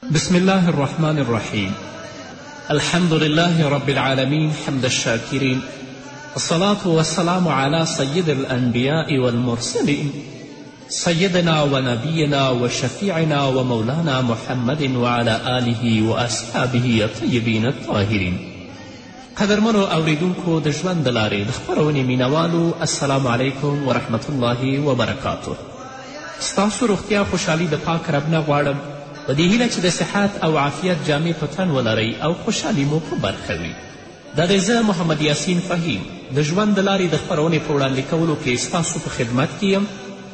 بسم الله الرحمن الرحيم الحمد لله رب العالمين حمد الشاكرين الصلاة والسلام على سيد الأنبياء والمرسلين سيدنا ونبينا وشفيعنا ومولانا محمد وعلى آله وأصحابه الطيبين الطاهرين قدرمنو اوریدونکو د ژوند د لارې د خپرونې مینوالو السلام علیکم ورحمت الله وبرکاته ستاسو روغتیا خوشحالي د پاک رب نه غواړم په دې هیله چې د صحت او عافیت جامې په تن ولرئ او خوشحالي مو په برخه وي دا دی زه محمد یاسین فهیم د ژوند د لارې د خپرونې په وړاندې کولو کې ستاسو په خدمت کې یم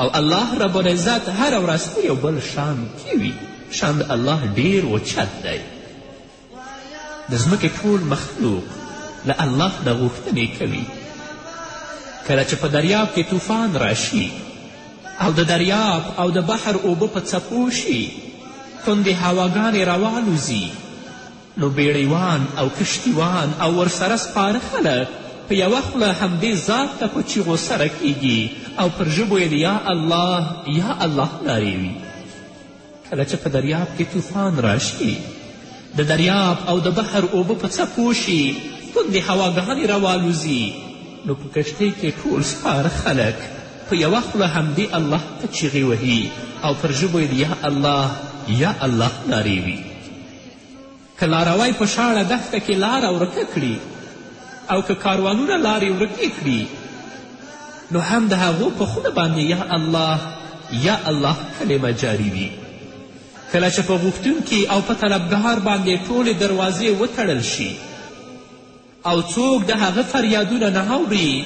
او الله رب العزت هره ورځ په یو بل شان کې وي شان د الله ډیر اوچت دی د ځمکې ټول مخلوق له الله نه غوښتنې کوي کله چې په دریاب کې طوفان راشي او د دریاب او د بحر اوبه په څپو شي تندې هواګانې راوالوځي نو بېړیوان او کشتیوان او ورسره سپاره خلک په یوه خوله همدې ذات ته په چیغو سره کیږي او پر ژبو یې د یا الله یا الله نارې وي کله چې په دریاب کې طوفان راشي د دریاب او د بحر اوبه په څپو شي توندې هواګانې راوالوځي نو په کښتۍ کې ټول سپاره خلک په یوه خوله همدې الله ته چیغې وهي او پر ژبو یې د یا الله یا الله نارې وي که لاروی په شاړه دښته کې لاره ورکه کړي او که کاروانونه لارې ورکې کړي نو هم د هغو په خونه باندې یا الله یا الله کلمه جاري وي کله چې په غوښتونکي او په طلبګار باندې ټولې دروازې وتړل شي او څوک د هغه فریادونه نه اوري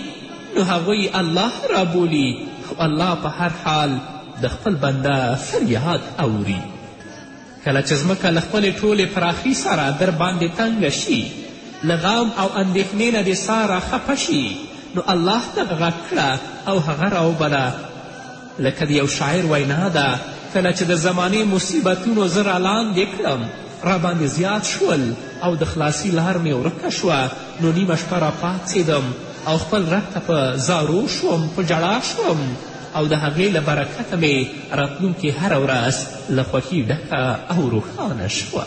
نو هغوی الله رابولي او الله په هر حال د خپل بنده فریاد اوري کله چې ځمکه له خپلې ټولې پراخي سره در باندې تنګه شي له غم او اندېښنې نه دې ساه راخپه شي نو الله ته غږ کړه او هغه راوبله لکه د یو شاعر وینا ده کله چې د زمانې مصیبتونو زه رالاندې کړم راباندې زیات شول او د خلاصي لار مې ورکه شوه نو نیمه شپه راپاڅېدم او خپل رب ته په زارو شوم په ژړا شوم او د هغې له برکته مې راتلونکې هره ورځ له خوښي ډکه او روښانه شوه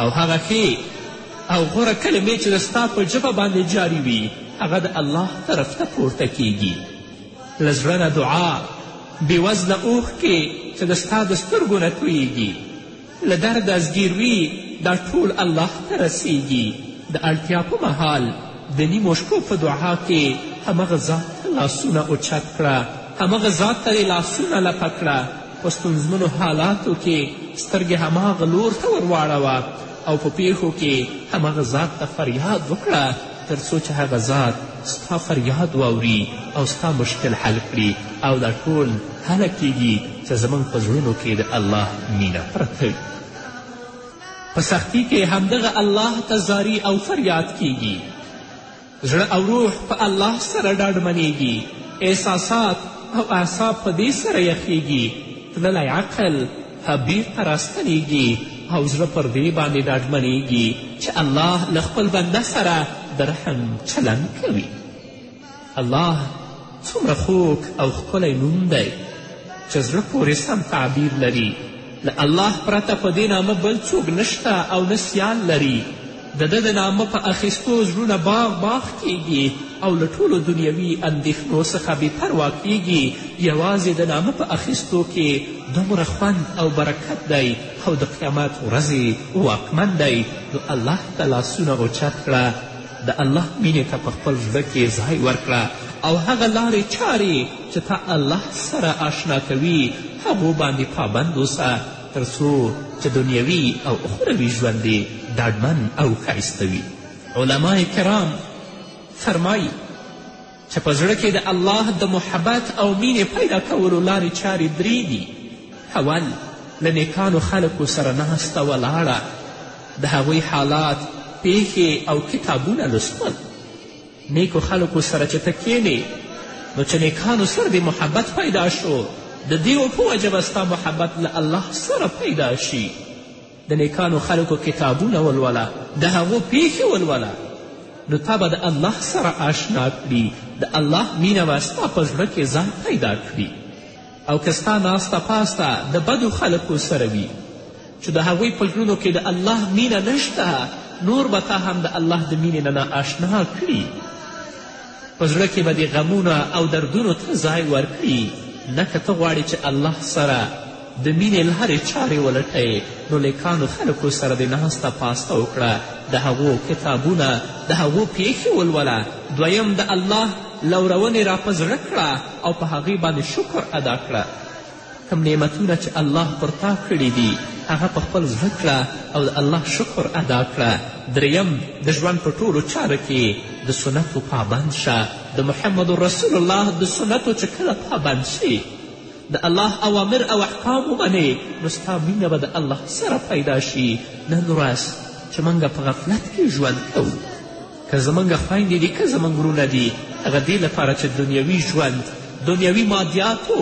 او هغه ښې او غوره کلمې چې د ستا په ژبه باندې جاري وي هغه د الله طرف ته پورته کیږي له زړه نه دعا بېوزله اوښکې چې د ستا د سترګو نه تویږي له درده زګیروي دا ټول الله ته رسیږي د اړتیا په مهال د نیمو شپو په دعا کې همغه ذات ته لاسونه اوچت کړه همغه ذات ته دې لاسونه لپه کړه په ستونزمنو حالاتو کې سترګې هماغه لور ته ور واړوه او په پیښو کې هماغه ذات ته فریاد وکړه تر څو چې هغه ذات ستا فریاد واوري او ستا مشکل حل کړي او دا ټول هله کیږي چې زموږ په زړونو کې د الله مینه پرته وي په سختی کې همدغه الله ته زاری او فریاد کیږي زړه او روح په الله سره ډاډمنېږي احساسات او اعصاب په دې سره یخېږي تللی عقل بیرته راستنېږي او زړه پر دې باندې ډاډمنېږي چې الله له خپل بنده سره د رحم چلند کوي الله څومره خوږ او ښکلی نوم دی چې زړه پورې سم تعبیر لري له الله پرته په دې نامه بل څوک نشته او نه سیال لري د ده د نامه په اخیستو زړونه باغ باغ کیږي او له ټولو دنیوي اندېښنو څخه بې پروا کیږي یوازې د نامه په اخیستو کې دومره خوند او برکت دی او د قیامت ورځې واکمن دی نو الله ته لاسونه اوچت کړه د الله مینې ته په خپل زړه کې ځای ورکړه او هغه لارې چارې چې تا الله سره آشنا کوي هغو باندې پابند اوسه تر څو چې دنیوي او اخروي ژوند دې ډاډمن او ښایسته وي علما کرام فرمایي چې په زړه کې د الله د محبت او مینې پیدا کولو لارې چارې درې دي اول له نیکانو خلکو سره ناسته ولاړه د هغوی حالات پیښې او کتابونه لوستل نیکو خلکو سره چې ته کینې نو چې نیکانو سره د محبت پیدا شو د دیو په وجه به ستا محبت له الله سره پیدا شي د نیکانو خلکو کتابونه ولوله د هغو پیښې ولوله نو تا به د الله سره آشنا کړي د الله مینه به ستا په زړه کې ځای پیدا کړي او که ستا ناسته پاسته د بدو خلکو سره وي چې د هغوی په زړونو کې د الله مینه نشته نور به تا هم د الله د مینې نه ناآشنا کړي په زړه کې به دې غمونه او دردونو ته ځای ورکړي نه که ته غواړې چې الله سره د مینې لارې چارې ولټئ نو لیکانو خلکو سره دې ناسته پاسته وکړه د هغو کتابونه د هغو پیښې ولوله دویم د الله لورونې را په زړه کړه او په هغې باندې شکر ادا کړه کوم نعمتونه چې الله پر تا کړي دي هغه په خپل زړه کړه او د الله شکر ادا کړه دریم د ژوند په ټولو چارو کې د سنتو پابند شه د محمد رسول الله د سنتو چې کله پابند شي د الله اوامر او احکام ومنې نو ستا مینه به د الله سره پیدا شي نن ورځ چې موږ په غفلت کې ژوند کوو که زموږ خویندې دي که زموږ وروڼه دي هغه دې لپاره چې دنیوي ژوند دنیوي مادیاتو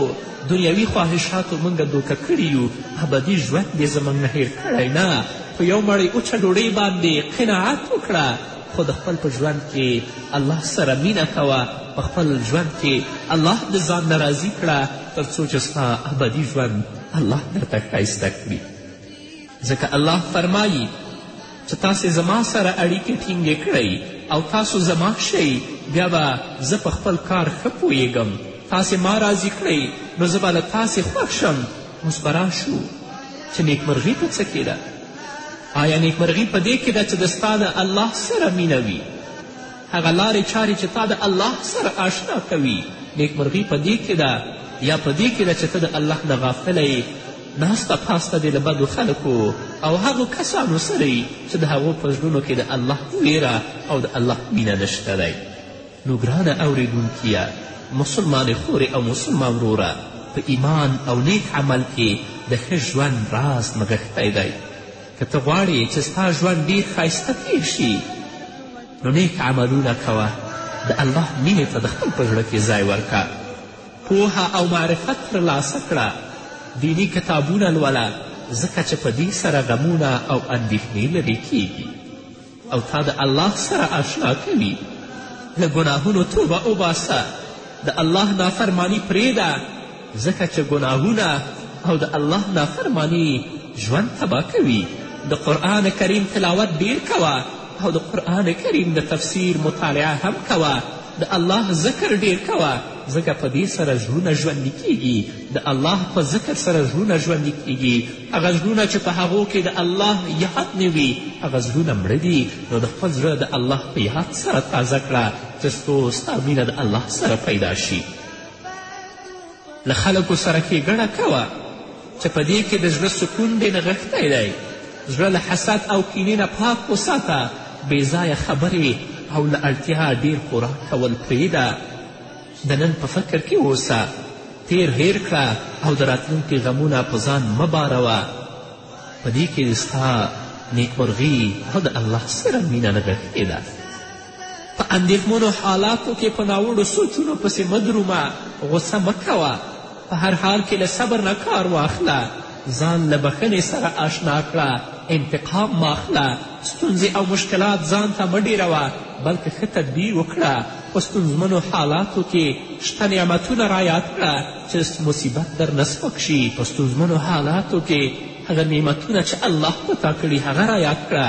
دنیوي خواهشاتو موږ دوکه کړي یو ابدي ژوند یې زموږ نه هیر کړی نه په یو مړی اوچه ډوډۍ باندې قناعت وکړه خو د خپل په ژوند کې الله سره مینه کوه په خپل ژوند کې الله د ځان نه راضي کړه تر څو چې ستا ابدي ژوند الله درته ښایسته کړي ځکه الله فرمایي چې تاسې زما سره اړیکې ټینګې کړئ او تاسو زما شئ بیا به زه په خپل کار ښه پوهیږم تاسې ما راضي کړئ نو زه به له تاسې خوښ شم اوس به راشو چې نیکمرغي په څه کې ده آیا نیکمرغي په دې کې ده چې د ستا د الله سره مینه وي هغه لارې چارې چې تا د الله سره آشنا کوي نیکمرغي په دې کې ده یا په دې کې ده چې ته د الله نه غافله ناسته پاسته دې له بدو خلکو او هغو کسانو سره چې د هغو په زړونو کې د الله ویره او د الله مینه نشته دی نو ګرانه اورېدونکیه مسلمانې خورې او مسلمان وروره په ایمان او نیک عمل کې د ښه ژوند راز نغښتی دی که ته غواړې چې ستا ژوند ډېر ښایسته تېر شي نو نیک عملونه کوه د الله مینې ته د خپل په زړه کې ځای ورکړه پوهه او معرفت ترلاسه کړه دیني کتابونه لوله ځکه چې په دې سره غمونه او اندېښنې لرې کیږي او تا د الله سره اشنا کوي له ګناهونو توبه وباسه د الله نافرمانی پرېږده ځکه چې ګناهونه او د الله نافرمانی ژوند تباه کوي د قرآن کریم تلاوت ډیر کوه او د قرآن کریم د تفسیر مطالعه هم کوه د الله ذکر ډیر کوه ځکه په دې سره زړونه ژوندي کیږي د الله په ذکر سره زړونه ژوندي کیږي هغه زړونه چې په هغو کې د الله یاد نه وي هغه زړونه مړه دي نو د خپل زړه د الله په یاد سره تازه کړه تر څو ستا مینه د الله سره پیدا شي له خلکو سره ښېګڼه کوه چې په دې کې د زړه سکون دې نغښتی دی زړه له حسد او کینې نه پاک وساته بېځایه خبرې او له اړتیا ډیر خوراک کول پرېږده د نن په فکر کې اوسه تیر هیر کړه او د راتلونکي غمونه په ځان مه باروه په دې کې ستا نیکمرغي او د الله سره مینه نغښتې ده په اندېښمنو حالاتو کې په ناوړو سوچونو پسې مه درومه غوسه مه کوه په هر حال کې له صبر نه کار واخله ځان له بښنې سره آشنا کړه انتقام ماخله ستونزې او مشکلات ځان ته مه ډېروه بلکې ښه تدبیر وکړه په ستونزمنو حالاتو کې شته نعمتونه رایاد کړه چې مصیبت در نه سپک شي په ستونزمنو حالاتو کې هغه نعمتونه چې الله په تا کړي هغه رایاد کړه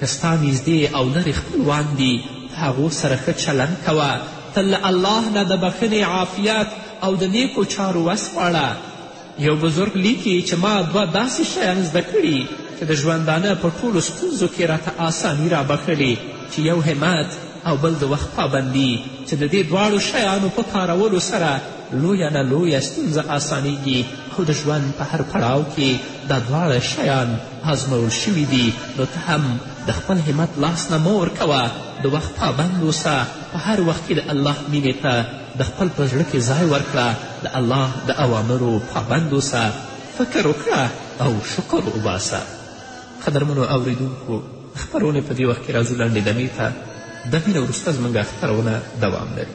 که ستا نږدې او لرې خپلوان دي هغو سره ښه چلند کوه تل له الله نه د بخښنې عافیت او د نیکو چارو وس غواړه یو بزرګ لیکي چې ما دوه داسې شیان زده کړي چې د ژوندانه په ټولو ستونزو کې راته آساني رابخښلې چې یو همت او بل د وخت پابندي چې د دې دواړو شیانو په کارولو سره لویه نه لویه ستونزه آسانیږي خو د ژوند په هر پړاو کې دا دواړه شیان ازمول شوي دي نو ته هم د خپل همت لاس نه مه ورکوه د وخت پابند اوسه په هر وخت کې د الله مینې ته د خپل په زړه کې ځای ورکړه د الله د اوامرو پابند اوسه فکر وکړه او شکر وباسه قدرمنو اوریدونکو خپرونې په دې وخت کې راځو لنډې دمې ته دمې نه وروسته زموږ خپرونه دوام لري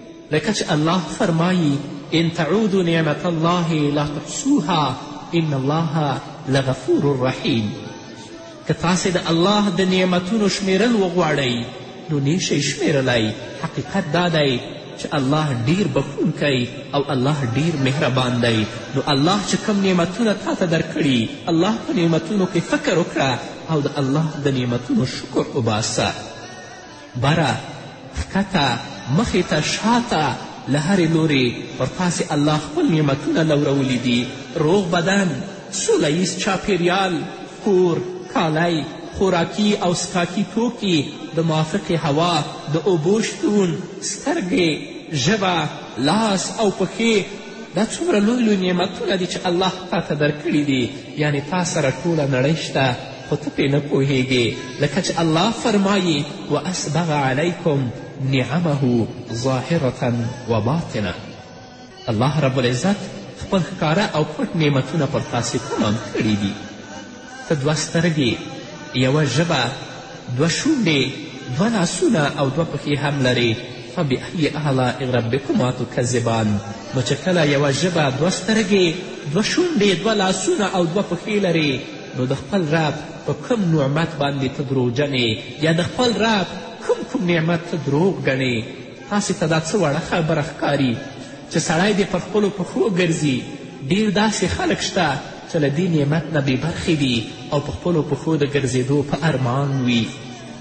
لکه چې الله فرمایي ان تعودو نعمت الله لا تحصوها ان الله لغفور رحیم که تاسې د الله د نعمتونو شمیرل وغواړئ نو نیشئ شمیرلی حقیقت دا دی چې الله ډیر بخونکی او الله ډیر مهربان دی نو الله چې کم نعمتونه تا ته درکړي الله په نعمتونو کې فکر وکړه او د الله د نعمتونو شکر وباسه بره، ښکته، مخې ته، شاته، له هرې لورې پر تاسې الله خپل نعمتونه لورولي دي، روغ بدن، سوله ییز چاپېریال، کور، کالی، خوراکي او څښاکي توکي، د موافقې هوا، د اوبو شتون، سترګې، ژبه، لاس او پښې دا څومره لوی لوی نعمتونه دي چې الله تا ته درکړي دي یعنې تا سره ټوله نړۍ شته خو ته پرې نه پوهیږې لکه چې الله فرمایي و اسبغ علیکم نعمه ظاهرة و باطنه الله رب العزت خپل ښکاره او پټ نعمتونه پر تاسې تمام کړي دي ته دوه سترګې یوه ژبه دوه شونډې دوه لاسونه او دوه پښې هم لرې فبأي اعلی ربکما تکذبان نو چې کله یوه ژبه دوه سترګې دوه شونډې دوه لاسونه او دوه پښې لرې نو د خپل رب په کوم نعمت باندې ته دروغجنې یا د خپل رب کوم کوم نعمت ته دروغ ګڼې تاسې ته دا څه وړه خبره ښکاري چې سړی دې پر خپلو پښو ګرځي ډېر داسې خلک شته چې له دې نعمت نه بې برخې دي او په خپلو پښو د ګرځېدو په ارمان وي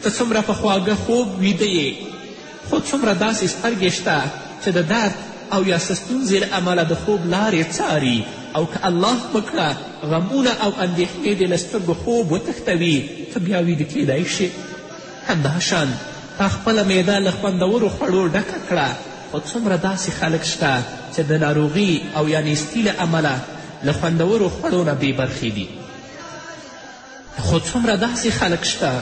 ته څومره په خواږه خوب ویده یې خو څومره داسې سترګې شته چې د درد او یا څه ستونزې له امله د خوب لارې څاري او که الله وکړه غمونه او اندېښنې دې له سترګو خوب وتښتوي ته بیا ویده کیدای شې همداشان تا خپله معده له خوندورو خوړو ډکه کړه، خو څومره داسې خلک شته چې د ناروغي او یا نیستي له امله له خوندورو خوړو نه بې برخې دي. خو څومره داسې خلک شته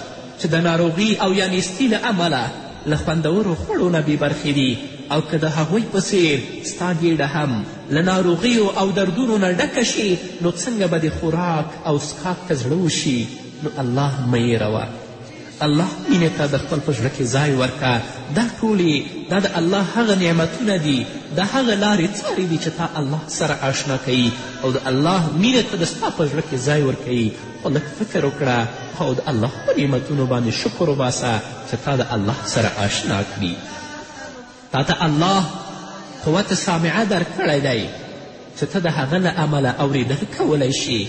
چې د ناروغي او یا نیستي له امله له خوندورو خوړو نه بې برخې دي او که د هغوی په څیر ستا ګېډه هم له ناروغیو او دردونو نه ډکه شي نو څنګه به د خوراک او څښاک ته زړه وشي نو الله مه یېروه الله مینې ته د خپل په زړه کې ځای ورکړه دا ټولې دا د الله هغه نعمتونه دي دا هغه لارې چارې دي چې تا الله سره آشنا کوي او د الله مینې ته د ستا په زړه کې ځای ورکوي خو لږ فکر وکړه او د الله په نعمتونو باندې شکر وباسه چې تا د الله سره آشنا کړي تا ته الله قوت سامعه درکړی دی چې ته د هغه له امله اورېدل کولی شي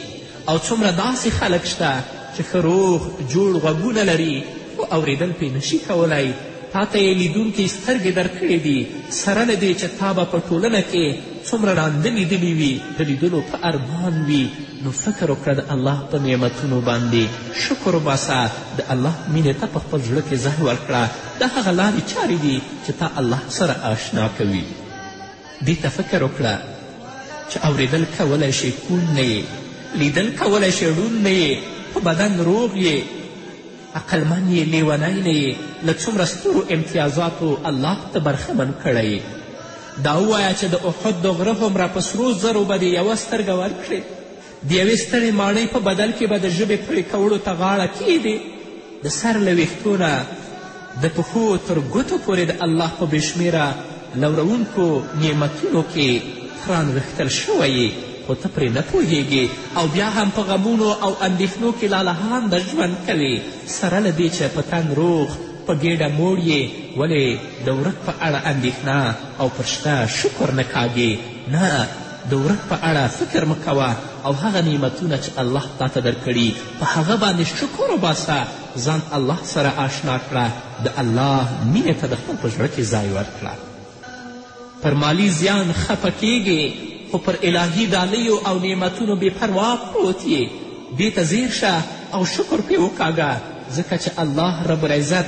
او څومره داسې خلک شته چې ښه روغ جوړ غوږونه لري خو اورېدل پرې نشي کولی تا ته یې لیدونکي سترګې درکړې دي سره له دې چې تا به په ټولنه کې څومره ړانده لیدلي وي د لیدلو په ارمان وي نو فکر وکړه د الله په نعمتونو باندې شکر وباسه د الله مینې ته په خپل زړه کې ځای ورکړه دا هغه لارې چارې دي چې تا الله سره آشنا کوي دې ته فکر وکړه چې اورېدل کولی شې کون نه یې لیدل کولی شې ړوند نه یې په بدن روغ یې عقلمن یې لیونی نه یې له څومره سترو امتیازاتو الله ته برخمن کړی یې دا ووایه چې د احد د غره هومره په سرو زرو به دې یوه سترګه ورکړې د یوې ستړې ماڼۍ په بدل کې به د ژبې پرې کولو ته غاړه کیږدې د سر له ویښتو نه د پښو تر ګوتو پورې د الله په بېشمېره لورونکو نعمتونو کې رانغښتل شوی یې خو ته پرې نه پوهیږې او بیا هم په غمونو او اندېښنو کې لالهانده ژوند کوې سره له دې چې په تنګ روغ په ګېډه موړ یې ولې د ورک په اړه اندېښنه او پر شته شکر نه کاږې نه د ورک په اړه فکر مه کوه او هغه نعمتونه چې الله تا ته درکړي په هغه باندې شکر وباسه ځان الله سره آشنا کړه د الله مینې ته د خپل په زړه کې ځای ورکړه پر مالی زیان خفه کیږې خو پر الهي ډالیو او نعمتونو بې پروا پروت یې دې ته ځیر شه او شکر پرې وکاږه ځکه چې الله رب العزت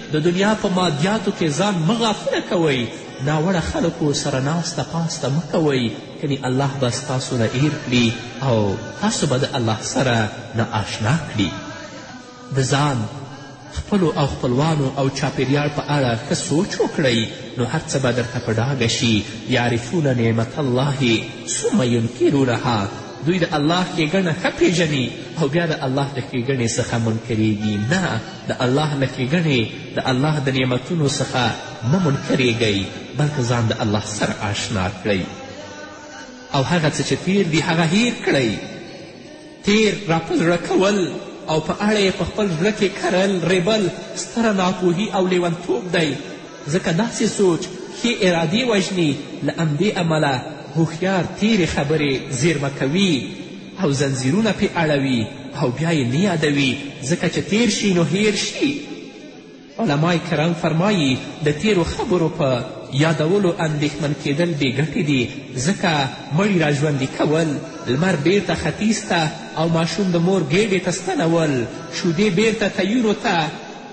د دنیا په مادیاتو کې ځان مه غافله کوئ ناوړه خلکو سره ناسته پاسته مه کوئ کنې الله به ستاسو نه ایر کړي او تاسو به د الله سره نه آشنا کړي د ځان خپلو او خپلوانو او چاپیریال په اړه ښه سوچ وکړئ نو هر څه به درته په ډاګه شي یعرفون نعمت الله ثم ینکرونها دوی د الله ښېګڼه ښه پېژني او بیا د الله د ښېګڼې څخه منکرېږي نه د الله له ښېګڼې د الله د نعمتونو څخه مه منکرېږئ بلکې ځان د الله سره آشنا کړئ او هغه څه چې تیر دي هغه هیر کړئ تیر راپه زړه کول او په اړه یې په خپل زړه کې کرل ریبل ستره ناپوهي او لیونتوب دی ځکه داسې سوچ ښې ارادې وژني، له همدې امله هوښیار تېرې خبرې زېرمه کوي او زنځیرونه پرې اړوي او بیا یې نه یادوي، ځکه چې تېر شي نو هېر شي. علما کرام فرمایي د تېرو خبرو په یادولو اندېښمن کېدل بې ګټې دي، ځکه مړي را ژوندي کول، لمر بېرته ختیځ ته او ماشوم د مور ګېډې ته ستنول، شیدې بېرته تیونو ته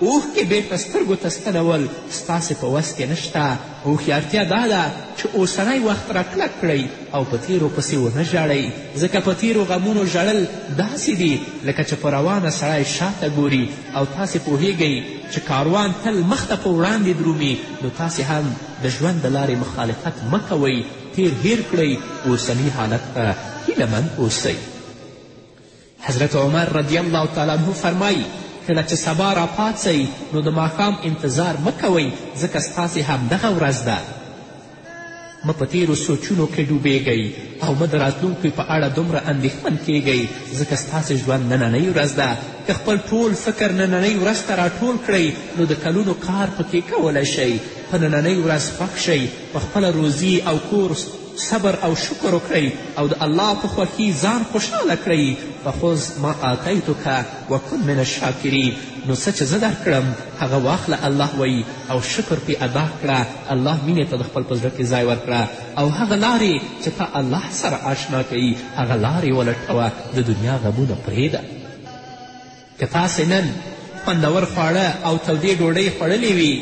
اوښکې بېرته سترګو ته ستنول ستاسې په وس کې نشته هوښیارتیا دا ده چې اوسنی وخت راکلک کړئ او په تیرو پسې ونه ژاړئ ځکه په تیرو غمونو ژړل داسې دي لکه چې په روانه سړی شاته ګوري او تاسې پوهیږئ چې کاروان تل مخته په وړاندې درومي نو تاسې هم د ژوند د لارې مخالفت مه کوئ تیر هیر کړئ اوسني حالت ته هیله مند اوسئ حضرت عمر رضی الله تعالی عنه فرمایي کله چې سبا راپاڅئ نو د ماښام انتظار مه کوئ ځکه ستاسې همدغه ورځ ده مه په تیرو سوچونو کې ډوبیږئ او مه د راتلونکي په اړه دومره اندېښمن کیږئ ځکه ستاسې ژوند نننۍ ورځ ده که خپل ټول فکر نننۍ ورځ ته راټول کړئ نو د کلونو کار پکې کولی شئ په نننۍ ورځ خوښ شئ په خپله روزي او کور صبر او شکر وکړئ او د الله په خوښي ځان خوشحاله کړئ فخذ ما آتیتک وکن من الشاکرین نو څه چې زه درکړم هغه واخله الله وایي او شکر پې ادا کړه الله مینې ته د خپل په زړه کې ځای ورکړه او هغه لارې چې تا الله سره آشنا کوي هغه لارې ولټوه د دنیا غمونه پرېږده که تاسې نن خوندور خواړه او تودې ډوډۍ خوړلې وي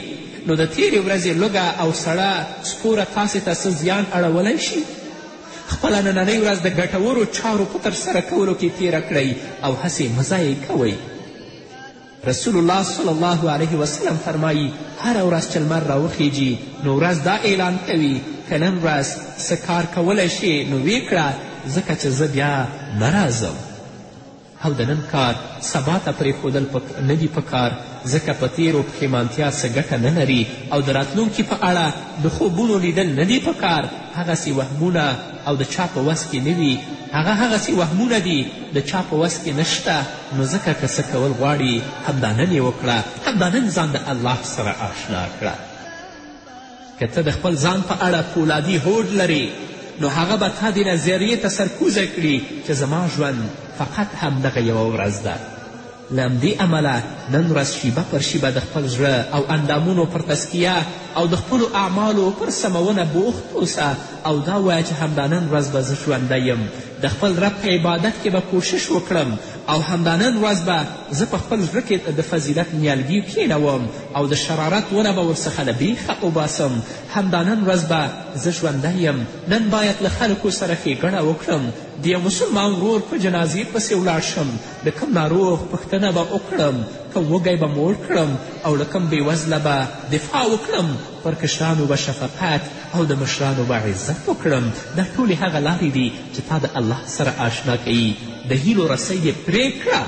نو د تیرې ورځې لوږه او سړه سپوره تاسې ته څه زیان اړولی شي خپله نننۍ ورځ د ګټورو چارو په ترسره کولو کې تیره کړئ او هسې مه ضایع کوئ رسول الله صلی الله علیه وسلم فرمایی هره ورځ چې لمر راوخیږي نو ورځ دا اعلان کوي که نن ورځ څه کار کولی شي نو ویې کړه ځکه چې زه بیا نه راځم او د نن کار سبا ته پرېښودل پک... نه دي پکار ځکه په تېرو پښېمانتیا څه ګټه نه لري او د راتلونکي په اړه د خوبونو لیدل نه دي پکار هغسې وهمونه او د چا په وس کې نه وي هغه هغسې وهمونه دي د چا په وس کې نشته نو ځکه که څه کول غواړي همدا نن یې وکړه همدا نن ځان د الله سره آشنا کړه که ته د خپل ځان په اړه پولادي هوډ لرې نو هغه به تا دې نظریې ته سرکوزه کړي چې زما ژوند فقط همدغه یوه ورځ ده له همدې امله نن ورځ شیبه پر شیبه د خپل زړه او اندامونو پر تسکیه او د خپلو اعمالو پر سمونه بوخت اوسه او دا وایه چې همدا نن ورځ به زه ژوندی یم د خپل رب په عبادت کې به کوشش وکړم او همدا نن ورځ به زه په خپل زړه کې د فضیلت نیالګي کښېنوم او د شرارت ونه به ورڅخه له بیخه وباسم همدا نن ورځ به زه ژوندی یم نن باید له خلکو سره ښېګڼه وکړم د یو مسلمان ورور په جنازې پسې ولاړ شم د کوم ناروغ پوښتنه به وکړم کوم وږی به موړ کړم او له کوم بېوزله به دفاع وکړم پر کشرانو به شفقت او د مشرانو به عزت وکړم دا ټولې هغه لارې دي چې تا د الله سره آشنا کوي د هیلو رسۍ یې پرې کړه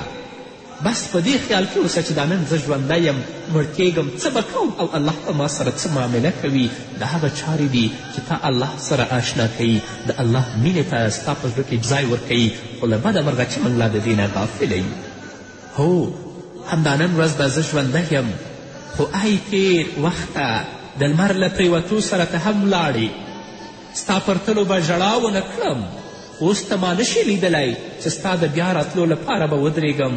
بس په دې خیال کې اوسه چې دا نن زه ژوندی یم مړ کیږم څه به کوم او الله په ما سره څه معامله کوي دا هغه چارې دي چې تا الله سره آشنا کوي د الله مینې ته ستا په زړه کې ځای ورکوي خو له بده مرغه چې موږ لا د دې نه غافله یو هو همدا نن ورځ به زه ژوندی یم خو ای تیر وخته د لمر له پریوتو سره ته هم ولاړې ستا پر تلو به ژړا ونه کړم اوس ته ما نشي لیدلی چې ستا د بیا راتلو لپاره به ودرېږم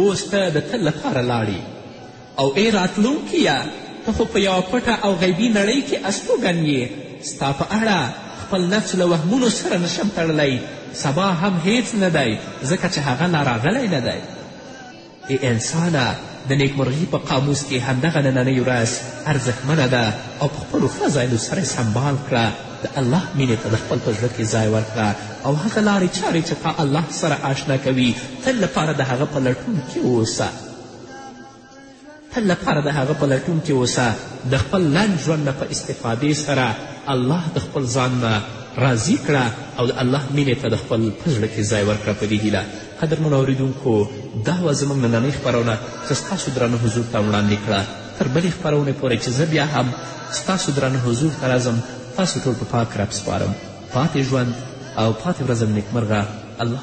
اوس ته د تل لپاره لاړې او ای راتلونکیه! ته خو په یوه پټه او غیبي نړۍ کې استوګن یې، ستا په اړه خپل نفس له وهمونو سره نه شم تړلی، سبا هم هیڅ نه دی ځکه چې هغه لا راغلی نه دی. ای انسانه! د نیکمرغي په قاموس کې همدغه نننۍ ورځ ارزښتمنه ده او په خپلو فضایلو سره یې سمبال کړه، د الله مینې ته د خپل په زړه کې ځای ورکړه او هغه لارې چارې چې تا الله سره اشنا کوي تل لپاره د هغه په لټون کې اوسه. تل لپاره د هغه په لټون کې اوسه د خپل لنډ ژوند نه په استفادې سره الله د خپل ځان نه راضي کړه او د الله مینې ته د خپل په زړه کې ځای ورکړه په دې هیله قدرمنو اورېدونکو دا وه زموږ نننۍ خپرونه چې ستاسو درانه حضور ته وړاندې کړه تر بلې خپرونې پورې چې زه بیا هم ستاسو درانه حضور ته راځم تاسو ټول په پاک رب سپارم پاتې ژوند او پاتې ورځم نیکمرغه الله